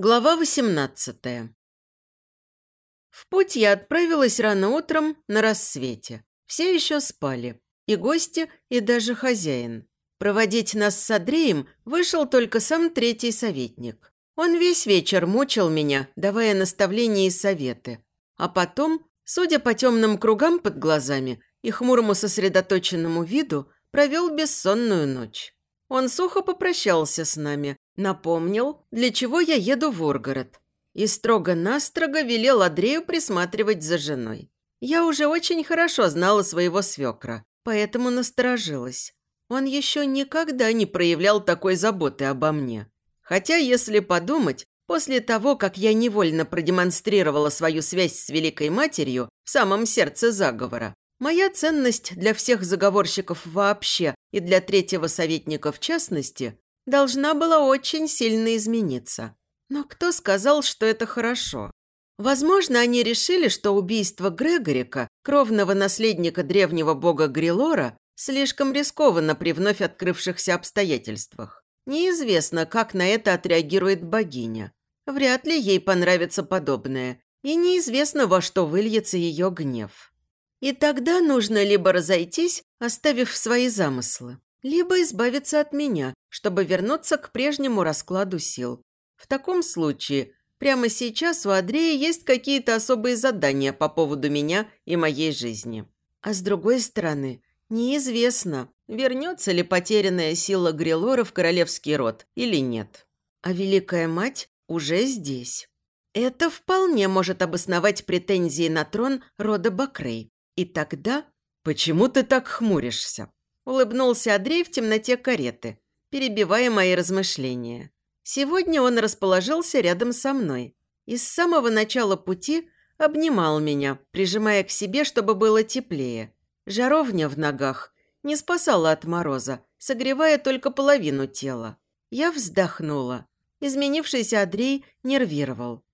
Глава 18 В путь я отправилась рано утром на рассвете. Все еще спали. И гости, и даже хозяин. Проводить нас с Андреем вышел только сам третий советник. Он весь вечер мучил меня, давая наставления и советы. А потом, судя по темным кругам под глазами и хмурому сосредоточенному виду, провел бессонную ночь. Он сухо попрощался с нами, напомнил, для чего я еду в Ургород, и строго-настрого велел Андрею присматривать за женой. Я уже очень хорошо знала своего свекра, поэтому насторожилась. Он еще никогда не проявлял такой заботы обо мне. Хотя, если подумать, после того, как я невольно продемонстрировала свою связь с Великой Матерью в самом сердце заговора, Моя ценность для всех заговорщиков вообще и для третьего советника в частности должна была очень сильно измениться. Но кто сказал, что это хорошо? Возможно, они решили, что убийство Грегорика, кровного наследника древнего бога Грилора, слишком рискованно при вновь открывшихся обстоятельствах. Неизвестно, как на это отреагирует богиня. Вряд ли ей понравится подобное, и неизвестно, во что выльется ее гнев. И тогда нужно либо разойтись, оставив свои замыслы, либо избавиться от меня, чтобы вернуться к прежнему раскладу сил. В таком случае, прямо сейчас у Андрея есть какие-то особые задания по поводу меня и моей жизни. А с другой стороны, неизвестно, вернется ли потерянная сила Грилора в королевский род или нет. А Великая Мать уже здесь. Это вполне может обосновать претензии на трон рода Бакрей. И тогда... «Почему ты так хмуришься?» Улыбнулся Андрей в темноте кареты, перебивая мои размышления. Сегодня он расположился рядом со мной и с самого начала пути обнимал меня, прижимая к себе, чтобы было теплее. Жаровня в ногах не спасала от мороза, согревая только половину тела. Я вздохнула. Изменившийся Андрей нервировал.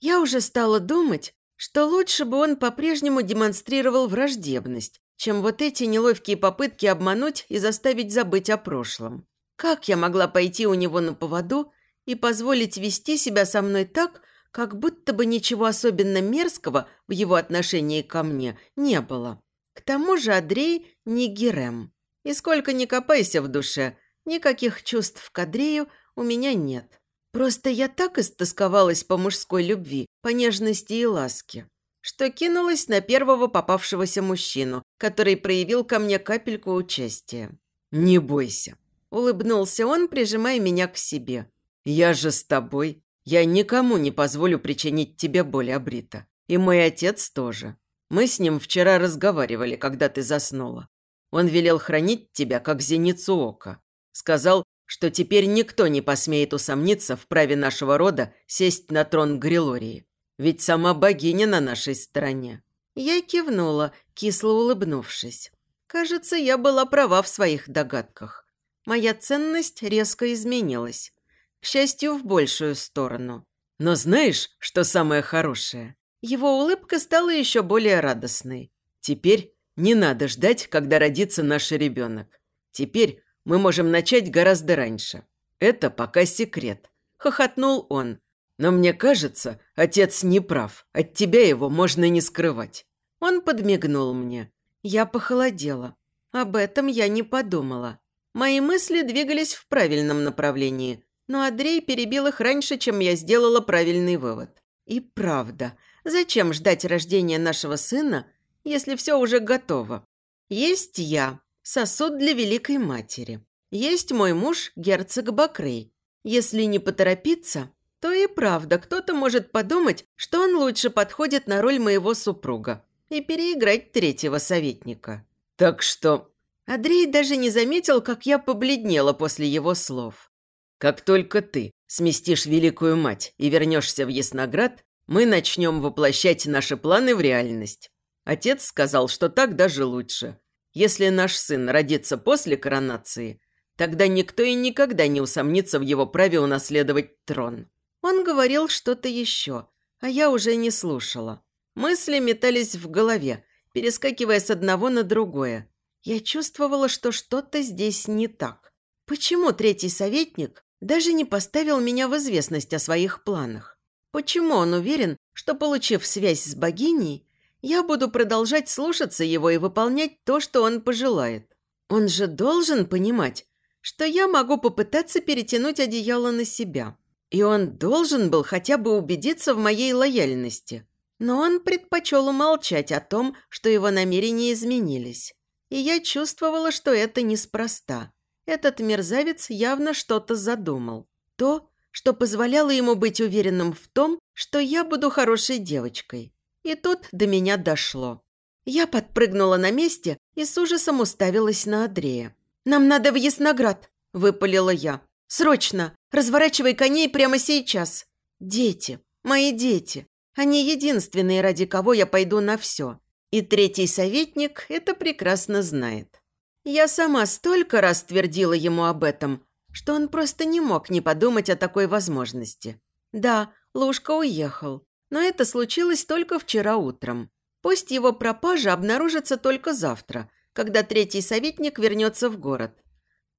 Я уже стала думать, что лучше бы он по-прежнему демонстрировал враждебность, чем вот эти неловкие попытки обмануть и заставить забыть о прошлом. Как я могла пойти у него на поводу и позволить вести себя со мной так, как будто бы ничего особенно мерзкого в его отношении ко мне не было? К тому же Адрей не Герем. И сколько ни копайся в душе, никаких чувств к Адрею у меня нет. Просто я так истосковалась по мужской любви, по нежности и ласке, что кинулась на первого попавшегося мужчину, который проявил ко мне капельку участия. «Не бойся», – улыбнулся он, прижимая меня к себе. «Я же с тобой. Я никому не позволю причинить тебе боль, Абрита. И мой отец тоже. Мы с ним вчера разговаривали, когда ты заснула. Он велел хранить тебя, как зеницу ока. Сказал, что теперь никто не посмеет усомниться в праве нашего рода сесть на трон Грилории. Ведь сама богиня на нашей стороне. Я кивнула, кисло улыбнувшись. Кажется, я была права в своих догадках. Моя ценность резко изменилась. К счастью, в большую сторону. Но знаешь, что самое хорошее? Его улыбка стала еще более радостной. Теперь не надо ждать, когда родится наш ребенок. Теперь мы можем начать гораздо раньше. Это пока секрет», – хохотнул он. «Но мне кажется, отец не прав. От тебя его можно не скрывать». Он подмигнул мне. Я похолодела. Об этом я не подумала. Мои мысли двигались в правильном направлении, но Андрей перебил их раньше, чем я сделала правильный вывод. И правда, зачем ждать рождения нашего сына, если все уже готово? Есть я, сосуд для Великой Матери. Есть мой муж, герцог Бакрей. Если не поторопиться, то и правда кто-то может подумать, что он лучше подходит на роль моего супруга и переиграть третьего советника. Так что... Андрей даже не заметил, как я побледнела после его слов. Как только ты сместишь Великую Мать и вернешься в Ясноград, мы начнем воплощать наши планы в реальность. Отец сказал, что так даже лучше. Если наш сын родится после коронации, тогда никто и никогда не усомнится в его праве унаследовать трон. Он говорил что-то еще, а я уже не слушала. Мысли метались в голове, перескакивая с одного на другое. Я чувствовала, что что-то здесь не так. Почему третий советник даже не поставил меня в известность о своих планах. Почему он уверен, что, получив связь с богиней, я буду продолжать слушаться его и выполнять то, что он пожелает? Он же должен понимать, что я могу попытаться перетянуть одеяло на себя. И он должен был хотя бы убедиться в моей лояльности. Но он предпочел умолчать о том, что его намерения изменились. И я чувствовала, что это неспроста. Этот мерзавец явно что-то задумал. То, что позволяло ему быть уверенным в том, что я буду хорошей девочкой. И тут до меня дошло. Я подпрыгнула на месте и с ужасом уставилась на Андрея. «Нам надо в Ясноград», – выпалила я. «Срочно! Разворачивай коней прямо сейчас!» «Дети! Мои дети! Они единственные, ради кого я пойду на все. И третий советник это прекрасно знает. Я сама столько раз твердила ему об этом, что он просто не мог не подумать о такой возможности. Да, Лушка уехал, но это случилось только вчера утром. Пусть его пропажа обнаружится только завтра, когда третий советник вернется в город.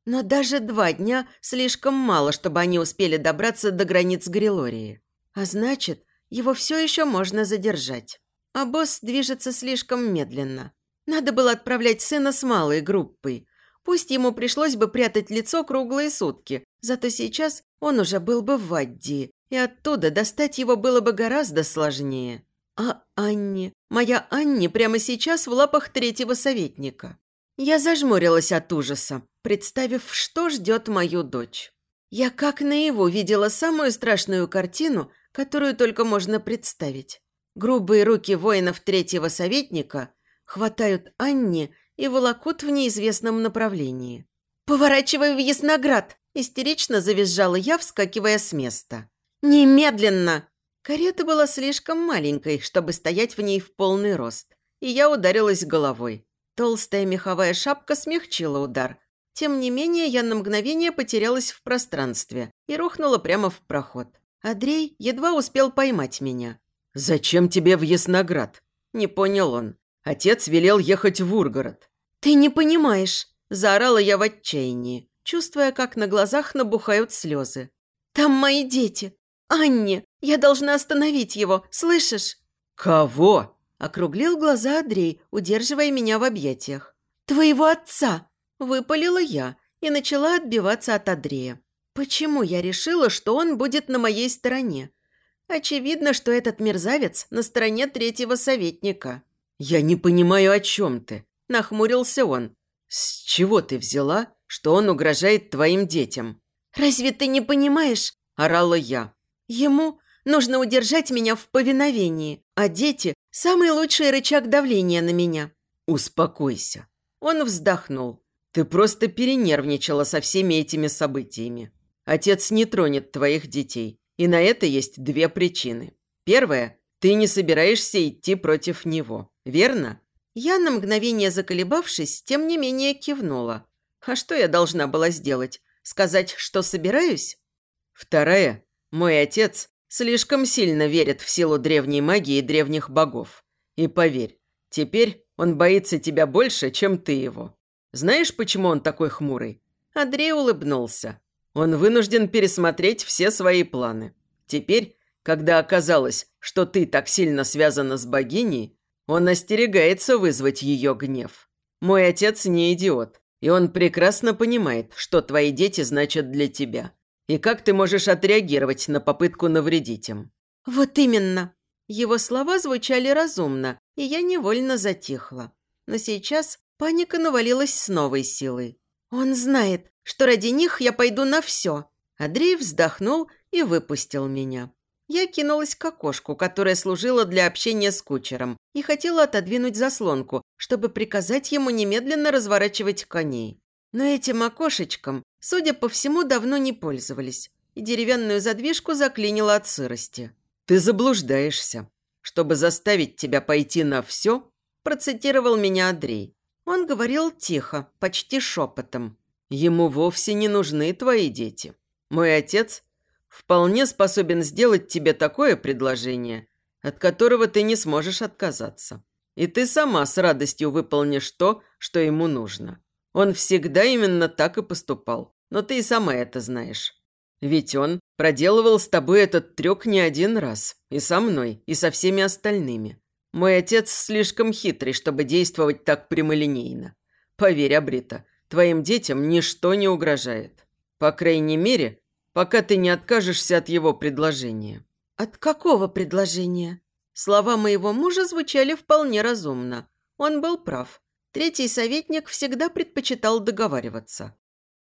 Но даже два дня слишком мало, чтобы они успели добраться до границ Грилории. А значит, его все еще можно задержать. А босс движется слишком медленно. Надо было отправлять сына с малой группой. Пусть ему пришлось бы прятать лицо круглые сутки, зато сейчас он уже был бы в Вадди, и оттуда достать его было бы гораздо сложнее. А Анни? Моя Анни прямо сейчас в лапах третьего советника. Я зажмурилась от ужаса, представив, что ждет мою дочь. Я как наяву видела самую страшную картину, которую только можно представить. Грубые руки воинов третьего советника хватают Анни и волокут в неизвестном направлении. «Поворачивай в Ясноград!» – истерично завизжала я, вскакивая с места. «Немедленно!» Карета была слишком маленькой, чтобы стоять в ней в полный рост, и я ударилась головой. Толстая меховая шапка смягчила удар. Тем не менее, я на мгновение потерялась в пространстве и рухнула прямо в проход. Андрей едва успел поймать меня. «Зачем тебе в Ясноград?» Не понял он. Отец велел ехать в Ургород. «Ты не понимаешь!» Заорала я в отчаянии, чувствуя, как на глазах набухают слезы. «Там мои дети! Анне! Я должна остановить его, слышишь?» «Кого?» Округлил глаза Андрей, удерживая меня в объятиях. «Твоего отца!» Выпалила я и начала отбиваться от Андрея. Почему я решила, что он будет на моей стороне? Очевидно, что этот мерзавец на стороне третьего советника. «Я не понимаю, о чем ты», – нахмурился он. «С чего ты взяла, что он угрожает твоим детям?» «Разве ты не понимаешь?» – орала я. «Ему нужно удержать меня в повиновении, а дети – самый лучший рычаг давления на меня». «Успокойся». Он вздохнул. «Ты просто перенервничала со всеми этими событиями. Отец не тронет твоих детей, и на это есть две причины. Первая – ты не собираешься идти против него, верно?» Я на мгновение заколебавшись, тем не менее кивнула. А что я должна была сделать? Сказать, что собираюсь? Вторая. Мой отец слишком сильно верит в силу древней магии и древних богов. И поверь, теперь он боится тебя больше, чем ты его. Знаешь, почему он такой хмурый?» Андрей улыбнулся. «Он вынужден пересмотреть все свои планы. Теперь, когда оказалось, что ты так сильно связана с богиней, он остерегается вызвать ее гнев. Мой отец не идиот, и он прекрасно понимает, что твои дети значат для тебя. И как ты можешь отреагировать на попытку навредить им?» «Вот именно!» Его слова звучали разумно, и я невольно затихла. Но сейчас паника навалилась с новой силой. «Он знает, что ради них я пойду на все!» Андрей вздохнул и выпустил меня. Я кинулась к окошку, которое служило для общения с кучером, и хотела отодвинуть заслонку, чтобы приказать ему немедленно разворачивать коней. Но этим окошечком, судя по всему, давно не пользовались, и деревянную задвижку заклинило от сырости. «Ты заблуждаешься. Чтобы заставить тебя пойти на все», процитировал меня Андрей. Он говорил тихо, почти шепотом. «Ему вовсе не нужны твои дети. Мой отец вполне способен сделать тебе такое предложение, от которого ты не сможешь отказаться. И ты сама с радостью выполнишь то, что ему нужно. Он всегда именно так и поступал, но ты и сама это знаешь. Ведь он проделывал с тобой этот трюк не один раз. И со мной, и со всеми остальными. Мой отец слишком хитрый, чтобы действовать так прямолинейно. Поверь, Абрита, твоим детям ничто не угрожает. По крайней мере, пока ты не откажешься от его предложения». «От какого предложения?» Слова моего мужа звучали вполне разумно. Он был прав. Третий советник всегда предпочитал договариваться.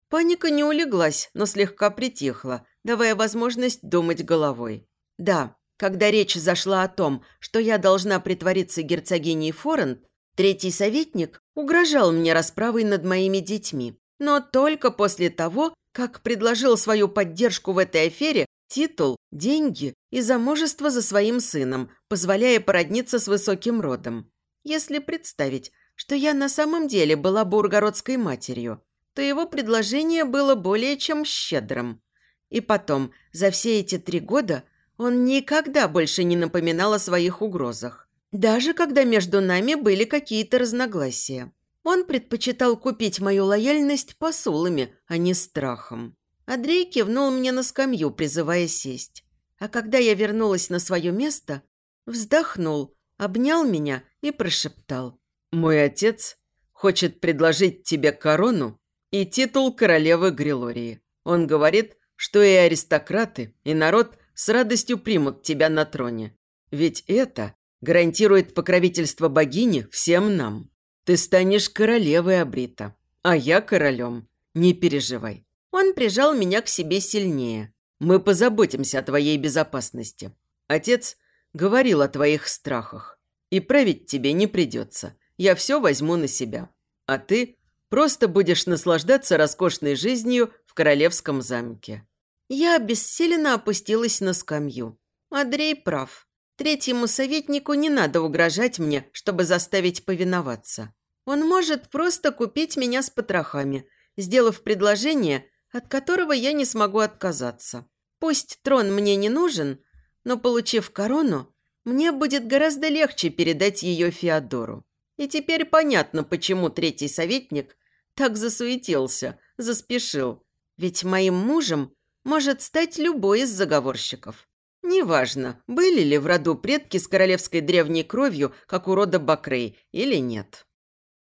Паника не улеглась, но слегка притихла, давая возможность думать головой. Да, когда речь зашла о том, что я должна притвориться герцогиней Форент, третий советник угрожал мне расправой над моими детьми. Но только после того, как предложил свою поддержку в этой афере титул, деньги и замужество за своим сыном, позволяя породниться с высоким родом. Если представить, что я на самом деле была бургородской матерью, то его предложение было более чем щедрым. И потом, за все эти три года он никогда больше не напоминал о своих угрозах. Даже когда между нами были какие-то разногласия. Он предпочитал купить мою лояльность посулами, а не страхом. Андрей кивнул мне на скамью, призывая сесть. А когда я вернулась на свое место, вздохнул, обнял меня и прошептал. «Мой отец хочет предложить тебе корону и титул королевы Грилории. Он говорит, что и аристократы, и народ с радостью примут тебя на троне. Ведь это гарантирует покровительство богини всем нам. Ты станешь королевой Абрита, а я королем. Не переживай. Он прижал меня к себе сильнее. Мы позаботимся о твоей безопасности. Отец говорил о твоих страхах. И править тебе не придется. Я все возьму на себя. А ты просто будешь наслаждаться роскошной жизнью в королевском замке. Я обессиленно опустилась на скамью. Андрей прав. Третьему советнику не надо угрожать мне, чтобы заставить повиноваться. Он может просто купить меня с потрохами, сделав предложение, от которого я не смогу отказаться. Пусть трон мне не нужен, но, получив корону, мне будет гораздо легче передать ее Феодору. И теперь понятно, почему третий советник так засуетился, заспешил. Ведь моим мужем может стать любой из заговорщиков. Неважно, были ли в роду предки с королевской древней кровью, как у рода Бакрей, или нет.